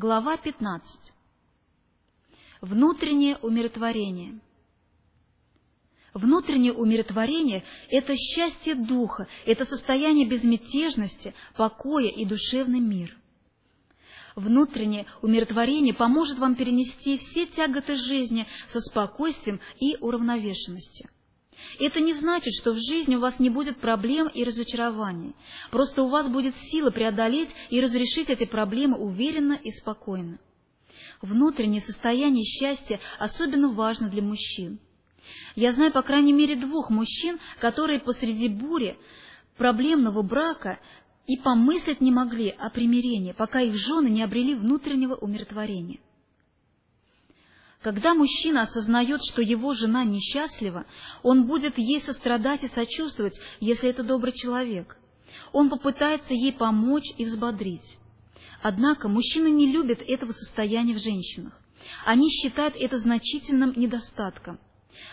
Глава 15. Внутреннее умиротворение. Внутреннее умиротворение – это счастье духа, это состояние безмятежности, покоя и душевный мир. Внутреннее умиротворение поможет вам перенести все тяготы жизни со спокойствием и уравновешенностью. Это не значит, что в жизни у вас не будет проблем и разочарований. Просто у вас будет сила преодолеть и разрешить эти проблемы уверенно и спокойно. Внутреннее состояние счастья особенно важно для мужчин. Я знаю по крайней мере двух мужчин, которые посреди бури проблемного брака и помыслить не могли о примирении, пока их жены не обрели внутреннего умиротворения. Когда мужчина осознает, что его жена несчастлива, он будет ей сострадать и сочувствовать, если это добрый человек. Он попытается ей помочь и взбодрить. Однако мужчины не любят этого состояния в женщинах. Они считают это значительным недостатком.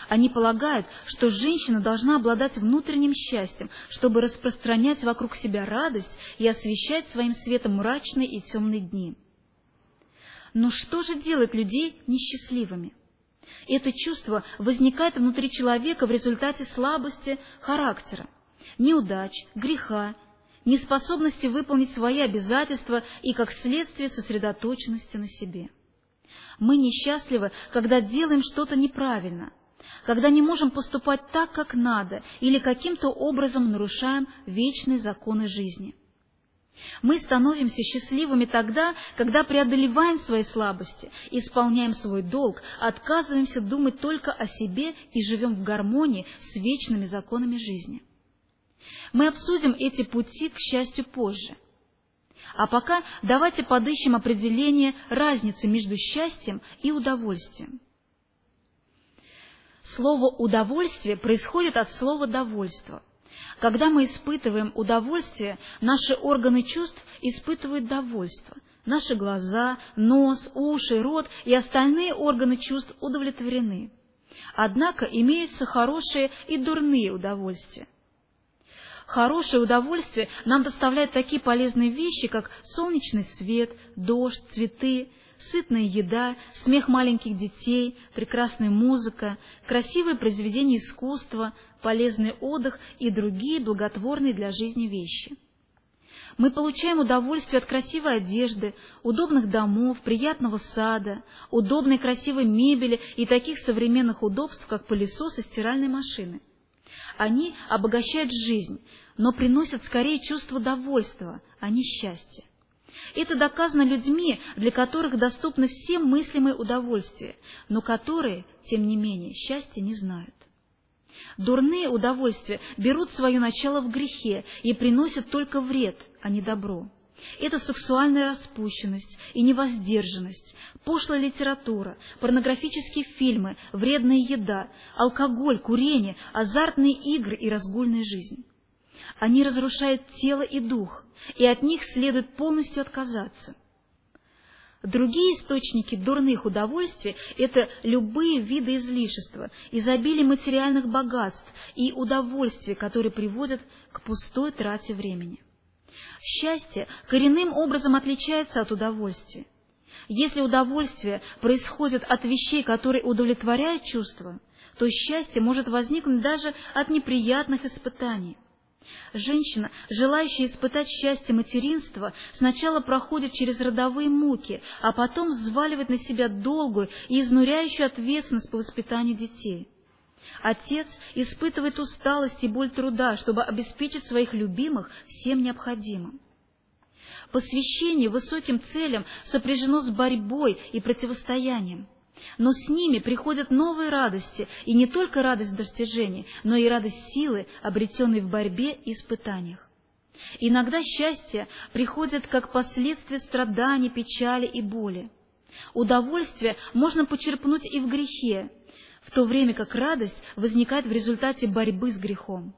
Они полагают, что женщина должна обладать внутренним счастьем, чтобы распространять вокруг себя радость и освещать своим светом мрачные и темные дни. Но что же делает людей несчастливыми? Это чувство возникает внутри человека в результате слабости характера, неудач, греха, неспособности выполнить свои обязательства и, как следствие, сосредоточенности на себе. Мы несчастливы, когда делаем что-то неправильно, когда не можем поступать так, как надо, или каким-то образом нарушаем вечные законы жизни. Мы становимся счастливыми тогда, когда преодолеваем свои слабости, исполняем свой долг, отказываемся думать только о себе и живем в гармонии с вечными законами жизни. Мы обсудим эти пути, к счастью, позже. А пока давайте подыщем определение разницы между счастьем и удовольствием. Слово «удовольствие» происходит от слова «довольство». Когда мы испытываем удовольствие, наши органы чувств испытывают довольство. Наши глаза, нос, уши, рот и остальные органы чувств удовлетворены. Однако имеются хорошие и дурные удовольствия. Хорошее удовольствие нам доставляют такие полезные вещи, как солнечный свет, дождь, цветы, сытная еда, смех маленьких детей, прекрасная музыка, красивые произведения искусства, полезный отдых и другие благотворные для жизни вещи. Мы получаем удовольствие от красивой одежды, удобных домов, приятного сада, удобной красивой мебели и таких современных удобств, как пылесос и стиральные машины. Они обогащают жизнь, но приносят скорее чувство довольства, а не счастья. Это доказано людьми, для которых доступны все мыслимые удовольствия, но которые, тем не менее, счастья не знают. Дурные удовольствия берут свое начало в грехе и приносят только вред, а не добро. Это сексуальная распущенность и невоздержанность, пошлая литература, порнографические фильмы, вредная еда, алкоголь, курение, азартные игры и разгульная жизнь. Они разрушают тело и дух, и от них следует полностью отказаться. Другие источники дурных удовольствий – это любые виды излишества, изобилие материальных богатств и удовольствия, которые приводят к пустой трате времени. Счастье коренным образом отличается от удовольствия. Если удовольствие происходит от вещей, которые удовлетворяют чувства, то счастье может возникнуть даже от неприятных испытаний. Женщина, желающая испытать счастье материнства, сначала проходит через родовые муки, а потом взваливает на себя долгую и изнуряющую ответственность по воспитанию детей. Отец испытывает усталость и боль труда, чтобы обеспечить своих любимых всем необходимым. Посвящение высоким целям сопряжено с борьбой и противостоянием. Но с ними приходят новые радости, и не только радость достижений, но и радость силы, обретенной в борьбе и испытаниях. Иногда счастье приходит как последствие страданий, печали и боли. Удовольствие можно почерпнуть и в грехе, в то время как радость возникает в результате борьбы с грехом.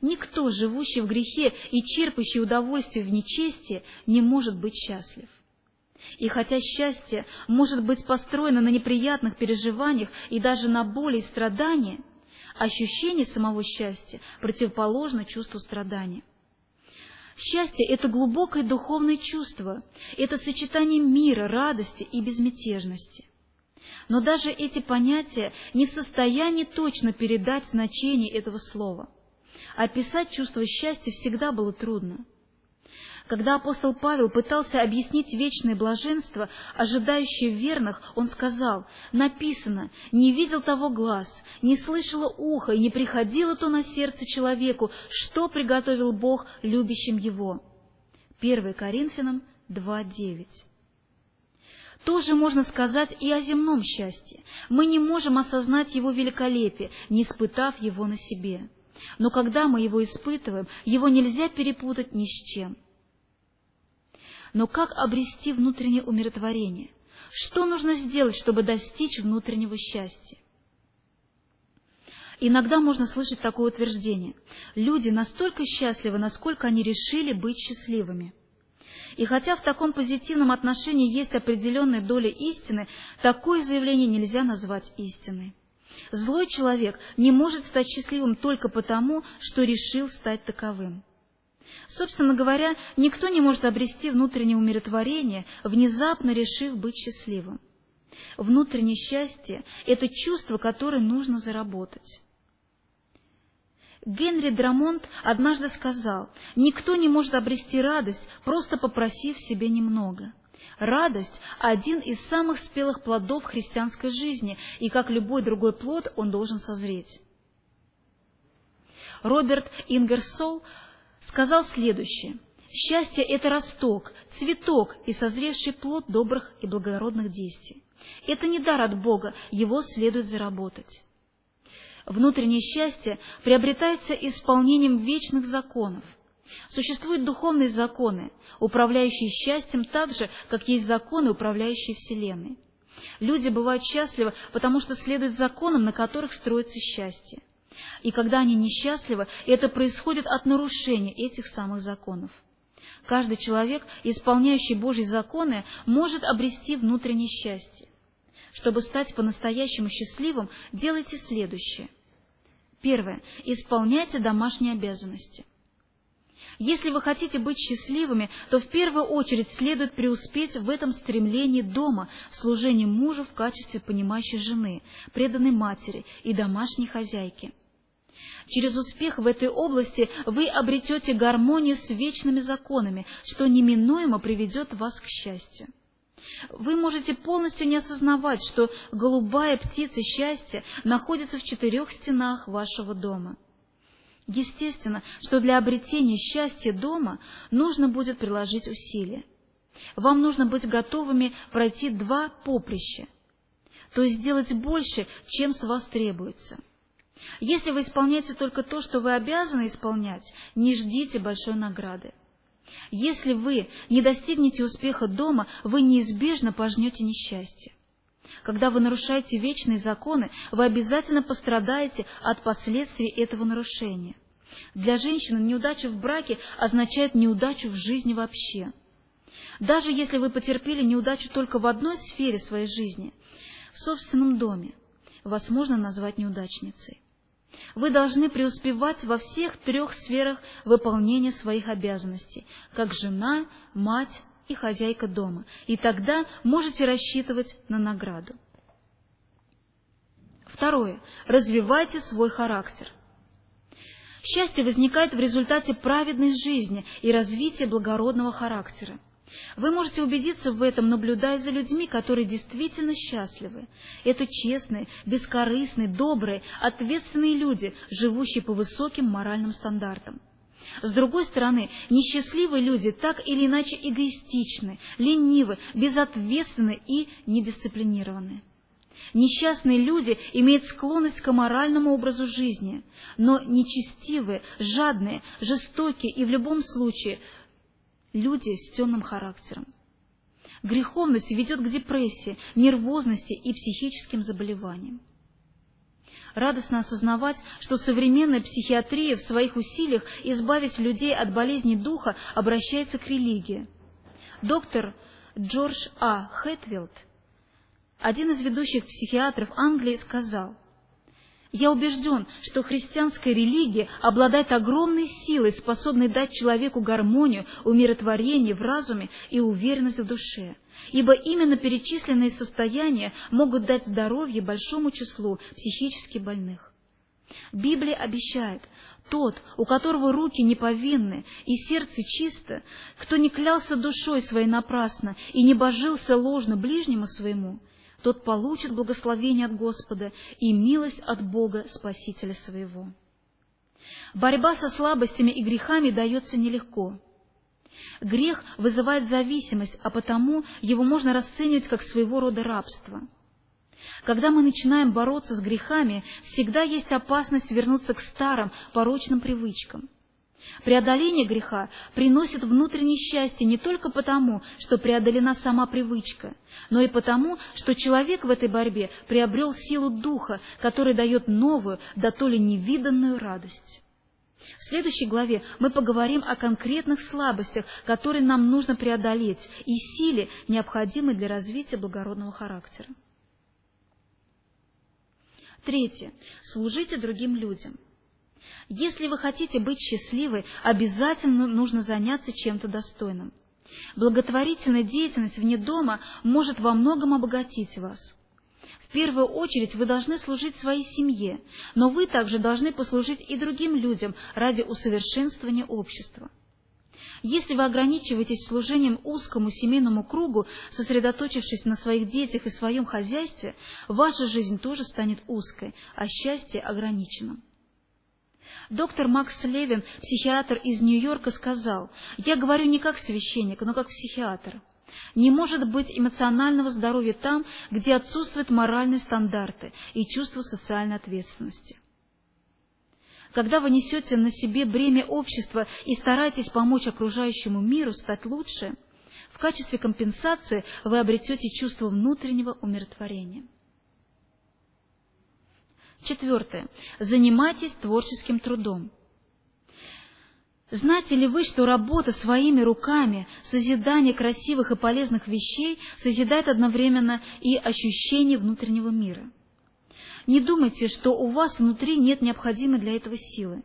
Никто, живущий в грехе и черпающий удовольствие в нечестии, не может быть счастлив. И хотя счастье может быть построено на неприятных переживаниях и даже на боли и страдания, ощущение самого счастья противоположно чувству страдания. Счастье – это глубокое духовное чувство, это сочетание мира, радости и безмятежности. Но даже эти понятия не в состоянии точно передать значение этого слова. Описать чувство счастья всегда было трудно. Когда апостол Павел пытался объяснить вечное блаженство, ожидающее верных, он сказал, написано, «Не видел того глаз, не слышало ухо, и не приходило то на сердце человеку, что приготовил Бог любящим его». 1 Коринфянам 2.9 тоже можно сказать и о земном счастье. Мы не можем осознать его великолепие, не испытав его на себе. Но когда мы его испытываем, его нельзя перепутать ни с чем. Но как обрести внутреннее умиротворение? Что нужно сделать, чтобы достичь внутреннего счастья? Иногда можно слышать такое утверждение. Люди настолько счастливы, насколько они решили быть счастливыми. И хотя в таком позитивном отношении есть определенная доля истины, такое заявление нельзя назвать истиной. Злой человек не может стать счастливым только потому, что решил стать таковым. Собственно говоря, никто не может обрести внутреннее умиротворение, внезапно решив быть счастливым. Внутреннее счастье – это чувство, которое нужно заработать. Генри Драмонт однажды сказал, «Никто не может обрести радость, просто попросив себе немного». Радость – один из самых спелых плодов христианской жизни, и как любой другой плод он должен созреть. Роберт Ингерсол сказал следующее. Счастье – это росток, цветок и созревший плод добрых и благородных действий. Это не дар от Бога, его следует заработать. Внутреннее счастье приобретается исполнением вечных законов. Существуют духовные законы, управляющие счастьем так же, как есть законы, управляющие Вселенной. Люди бывают счастливы, потому что следуют законам, на которых строится счастье. И когда они несчастливы, это происходит от нарушения этих самых законов. Каждый человек, исполняющий Божьи законы, может обрести внутреннее счастье. Чтобы стать по-настоящему счастливым, делайте следующее. Первое. Исполняйте домашние обязанности. Если вы хотите быть счастливыми, то в первую очередь следует преуспеть в этом стремлении дома, в служении мужу в качестве понимающей жены, преданной матери и домашней хозяйки. Через успех в этой области вы обретете гармонию с вечными законами, что неминуемо приведет вас к счастью. Вы можете полностью не осознавать, что голубая птица счастья находится в четырех стенах вашего дома. Естественно, что для обретения счастья дома нужно будет приложить усилия. Вам нужно быть готовыми пройти два поприща, то есть сделать больше, чем с вас требуется. Если вы исполняете только то, что вы обязаны исполнять, не ждите большой награды. Если вы не достигнете успеха дома, вы неизбежно пожнете несчастье. Когда вы нарушаете вечные законы, вы обязательно пострадаете от последствий этого нарушения. Для женщины неудача в браке означает неудачу в жизни вообще. Даже если вы потерпели неудачу только в одной сфере своей жизни, в собственном доме, вас можно назвать неудачницей. Вы должны преуспевать во всех трех сферах выполнения своих обязанностей, как жена, мать и хозяйка дома, и тогда можете рассчитывать на награду. Второе. Развивайте свой характер. Счастье возникает в результате праведной жизни и развития благородного характера. Вы можете убедиться в этом, наблюдая за людьми, которые действительно счастливы. Это честные, бескорыстные, добрые, ответственные люди, живущие по высоким моральным стандартам. С другой стороны, несчастливые люди так или иначе эгоистичны, ленивы, безответственны и недисциплинированы. Несчастные люди имеют склонность к моральному образу жизни, но нечестивые, жадные, жестокие и в любом случае люди с темным характером. Греховность ведет к депрессии, нервозности и психическим заболеваниям. Радостно осознавать, что современная психиатрия в своих усилиях избавить людей от болезней духа обращается к религии. Доктор Джордж А. Хэтфилд, один из ведущих психиатров Англии, сказал, Я убежден, что христианская религия обладает огромной силой, способной дать человеку гармонию, умиротворение в разуме и уверенность в душе, ибо именно перечисленные состояния могут дать здоровье большому числу психически больных. Библия обещает, тот, у которого руки не повинны и сердце чисто, кто не клялся душой своей напрасно и не божился ложно ближнему своему, тот получит благословение от Господа и милость от Бога, Спасителя своего. Борьба со слабостями и грехами дается нелегко. Грех вызывает зависимость, а потому его можно расценивать как своего рода рабство – когда мы начинаем бороться с грехами, всегда есть опасность вернуться к старым порочным привычкам. Преодоление греха приносит внутреннее счастье не только потому, что преодолена сама привычка, но и потому, что человек в этой борьбе приобрел силу духа, которая дает новую, да то ли невиданную радость. В следующей главе мы поговорим о конкретных слабостях, которые нам нужно преодолеть, и силе, необходимой для развития благородного характера. Третье. Служите другим людям. Если вы хотите быть счастливы, обязательно нужно заняться чем-то достойным. Благотворительная деятельность вне дома может во многом обогатить вас. В первую очередь вы должны служить своей семье, но вы также должны послужить и другим людям ради усовершенствования общества. Если вы ограничиваетесь служением узкому семейному кругу, сосредоточившись на своих детях и своем хозяйстве, ваша жизнь тоже станет узкой, а счастье ограниченным. Доктор Макс Левин, психиатр из Нью-Йорка, сказал, «Я говорю не как священник, но как психиатр. Не может быть эмоционального здоровья там, где отсутствуют моральные стандарты и чувство социальной ответственности». Когда вы несете на себе бремя общества и стараетесь помочь окружающему миру стать лучше, в качестве компенсации вы обретете чувство внутреннего умиротворения. Четвертое. Занимайтесь творческим трудом. Знаете ли вы, что работа своими руками, созидание красивых и полезных вещей созидает одновременно и ощущение внутреннего мира? Не думайте, что у вас внутри нет необходимой для этого силы.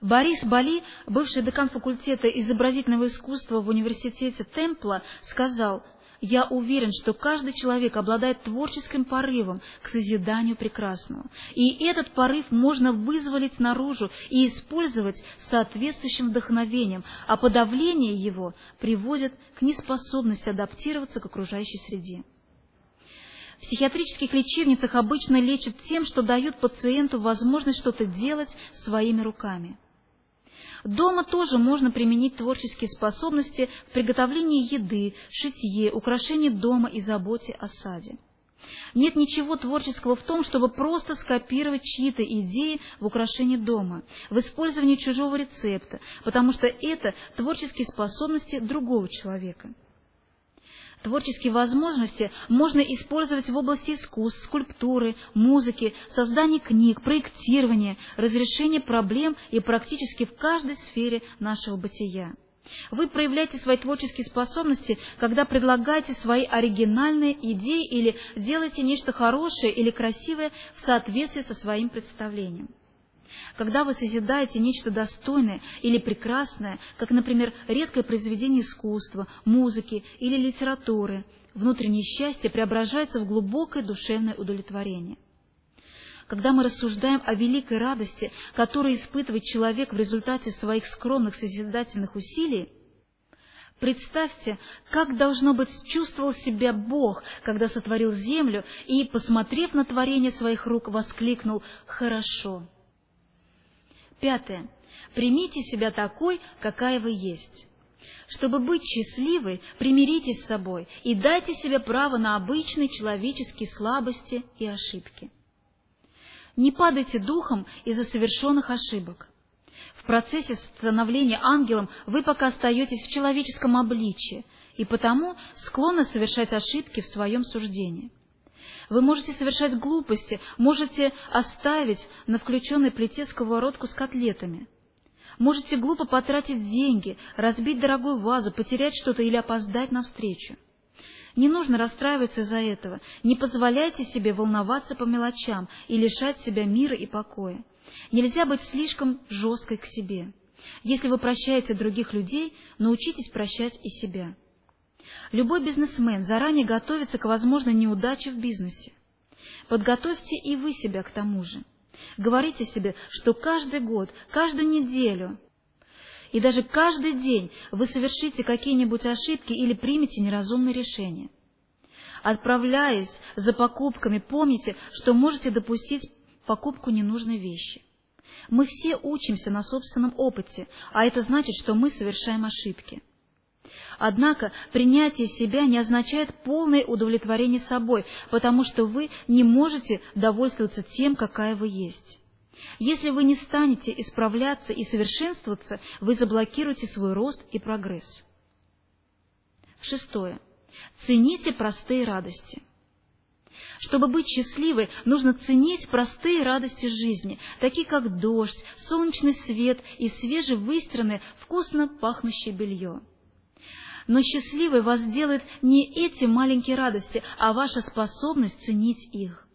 Борис Бали, бывший декан факультета изобразительного искусства в университете Темпла, сказал, «Я уверен, что каждый человек обладает творческим порывом к созиданию прекрасного, и этот порыв можно вызволить наружу и использовать соответствующим вдохновением, а подавление его приводит к неспособности адаптироваться к окружающей среде». В психиатрических лечебницах обычно лечат тем, что дают пациенту возможность что-то делать своими руками. Дома тоже можно применить творческие способности в приготовлении еды, шитье, украшении дома и заботе о саде. Нет ничего творческого в том, чтобы просто скопировать чьи-то идеи в украшении дома, в использовании чужого рецепта, потому что это творческие способности другого человека. Творческие возможности можно использовать в области искусств, скульптуры, музыки, создания книг, проектирования, разрешения проблем и практически в каждой сфере нашего бытия. Вы проявляете свои творческие способности, когда предлагаете свои оригинальные идеи или делаете нечто хорошее или красивое в соответствии со своим представлением. Когда вы созидаете нечто достойное или прекрасное, как, например, редкое произведение искусства, музыки или литературы, внутреннее счастье преображается в глубокое душевное удовлетворение. Когда мы рассуждаем о великой радости, которую испытывает человек в результате своих скромных созидательных усилий, Представьте, как, должно быть, чувствовал себя Бог, когда сотворил землю и, посмотрев на творение своих рук, воскликнул «Хорошо». Пятое. Примите себя такой, какая вы есть. Чтобы быть счастливой, примиритесь с собой и дайте себе право на обычные человеческие слабости и ошибки. Не падайте духом из-за совершенных ошибок. В процессе становления ангелом вы пока остаетесь в человеческом обличье и потому склонны совершать ошибки в своем суждении. Вы можете совершать глупости, можете оставить на включенной плите сковородку с котлетами. Можете глупо потратить деньги, разбить дорогую вазу, потерять что-то или опоздать навстречу. Не нужно расстраиваться из-за этого. Не позволяйте себе волноваться по мелочам и лишать себя мира и покоя. Нельзя быть слишком жесткой к себе. Если вы прощаете других людей, научитесь прощать и себя. Любой бизнесмен заранее готовится к возможной неудаче в бизнесе. Подготовьте и вы себя к тому же. Говорите себе, что каждый год, каждую неделю и даже каждый день вы совершите какие-нибудь ошибки или примете неразумные решения. Отправляясь за покупками, помните, что можете допустить покупку ненужной вещи. Мы все учимся на собственном опыте, а это значит, что мы совершаем ошибки. Однако принятие себя не означает полное удовлетворение собой, потому что вы не можете довольствоваться тем, какая вы есть. Если вы не станете исправляться и совершенствоваться, вы заблокируете свой рост и прогресс. Шестое. Цените простые радости. Чтобы быть счастливой, нужно ценить простые радости жизни, такие как дождь, солнечный свет и свежевыстиранное, вкусно пахнущее белье. Но счастливой вас делают не эти маленькие радости, а ваша способность ценить их.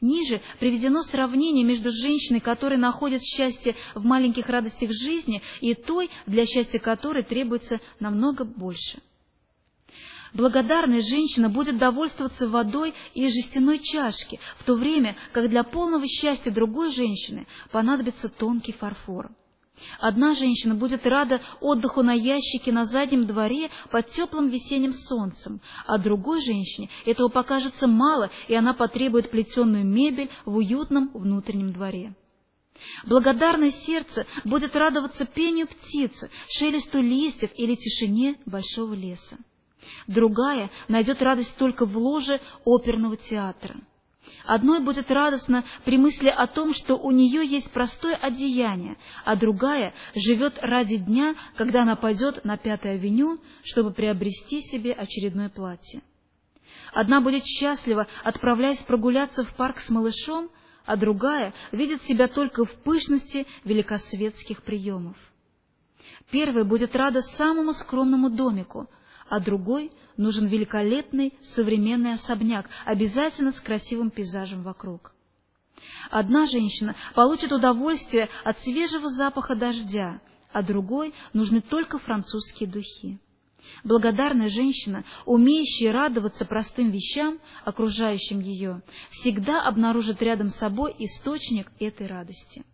Ниже приведено сравнение между женщиной, которая находит счастье в маленьких радостях жизни, и той, для счастья которой требуется намного больше. Благодарная женщина будет довольствоваться водой из жестяной чашки, в то время как для полного счастья другой женщины понадобится тонкий фарфор. Одна женщина будет рада отдыху на ящике на заднем дворе под теплым весенним солнцем, а другой женщине этого покажется мало, и она потребует плетеную мебель в уютном внутреннем дворе. Благодарное сердце будет радоваться пению птицы, шелесту листьев или тишине большого леса. Другая найдет радость только в ложе оперного театра. Одной будет радостно при мысли о том, что у нее есть простое одеяние, а другая живет ради дня, когда она пойдет на Пятой авеню, чтобы приобрести себе очередное платье. Одна будет счастлива, отправляясь прогуляться в парк с малышом, а другая видит себя только в пышности великосветских приемов. Первая будет рада самому скромному домику, а другой нужен великолепный современный особняк, обязательно с красивым пейзажем вокруг. Одна женщина получит удовольствие от свежего запаха дождя, а другой нужны только французские духи. Благодарная женщина, умеющая радоваться простым вещам, окружающим ее, всегда обнаружит рядом с собой источник этой радости.